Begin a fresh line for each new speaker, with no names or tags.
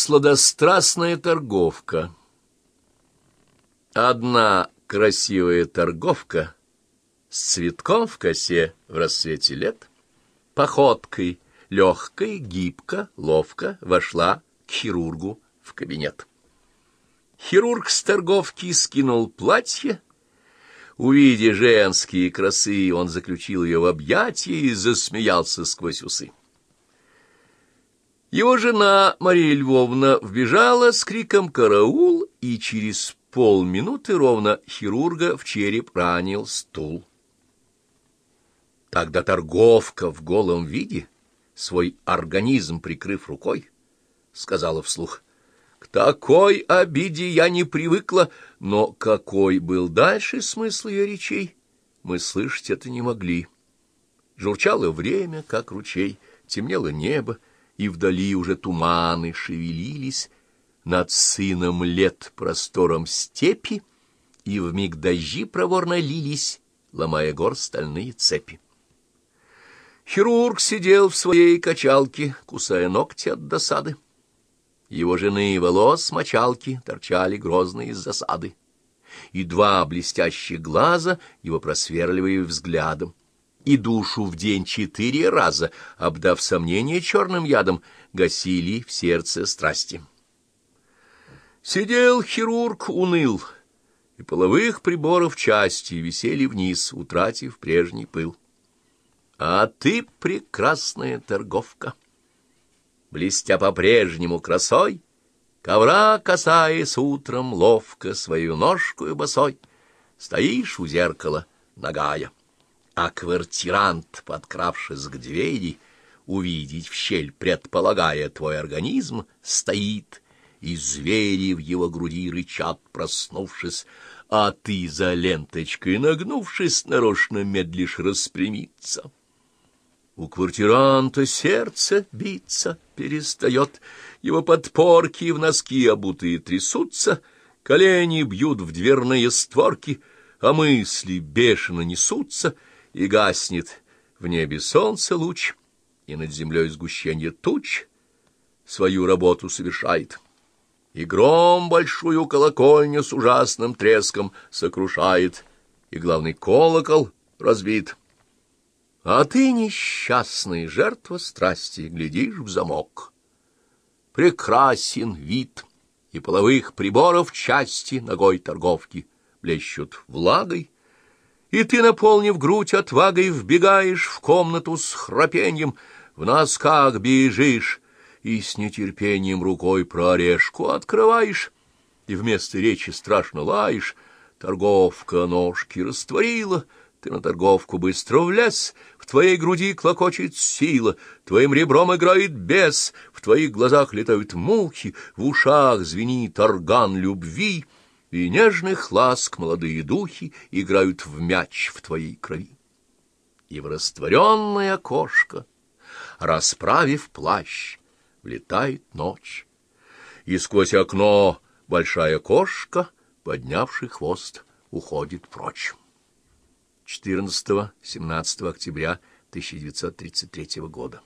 Сладострастная торговка Одна красивая торговка с цветком в косе в расцвете лет, походкой легкой, гибко, ловко вошла к хирургу в кабинет. Хирург с торговки скинул платье. Увидя женские красы, он заключил ее в объятия и засмеялся сквозь усы. Его жена Мария Львовна вбежала с криком «Караул!» и через полминуты ровно хирурга в череп ранил стул. Тогда торговка в голом виде, свой организм прикрыв рукой, сказала вслух, «К такой обиде я не привыкла, но какой был дальше смысл ее речей, мы слышать это не могли». Журчало время, как ручей, темнело небо, и вдали уже туманы шевелились над сыном лет простором степи, и вмиг дожди проворно лились, ломая гор стальные цепи. Хирург сидел в своей качалке, кусая ногти от досады. Его жены и волос мочалки торчали грозные из засады, и два блестящих глаза его просверливали взглядом и душу в день четыре раза, обдав сомнение черным ядом, гасили в сердце страсти. Сидел хирург уныл, и половых приборов части висели вниз, утратив прежний пыл. А ты прекрасная торговка, блестя по-прежнему красой, ковра касаясь утром ловко свою ножку и босой, стоишь у зеркала нагая а квартирант, подкравшись к двери, увидеть в щель, предполагая твой организм, стоит, и звери в его груди рычат, проснувшись, а ты за ленточкой, нагнувшись, нарочно медлишь распрямиться. У квартиранта сердце биться перестает, его подпорки в носки обутые трясутся, колени бьют в дверные створки, а мысли бешено несутся — и гаснет в небе солнце луч, и над землей сгущенье туч свою работу совершает. И гром большую колокольню с ужасным треском сокрушает, и главный колокол разбит. А ты, несчастный, жертва страсти, глядишь в замок. Прекрасен вид, и половых приборов части ногой торговки блещут влагой, и ты, наполнив грудь отвагой, вбегаешь в комнату с храпеньем, в носках бежишь и с нетерпением рукой прорешку открываешь, и вместо речи страшно лаешь, торговка ножки растворила, ты на торговку быстро влез, в твоей груди клокочет сила, твоим ребром играет бес, в твоих глазах летают мухи, в ушах звенит орган любви — и нежных ласк молодые духи играют в мяч в твоей крови. И в растворенное окошко, расправив плащ, влетает ночь, и сквозь окно большая кошка, поднявший хвост, уходит прочь. 14-17 октября 1933 года.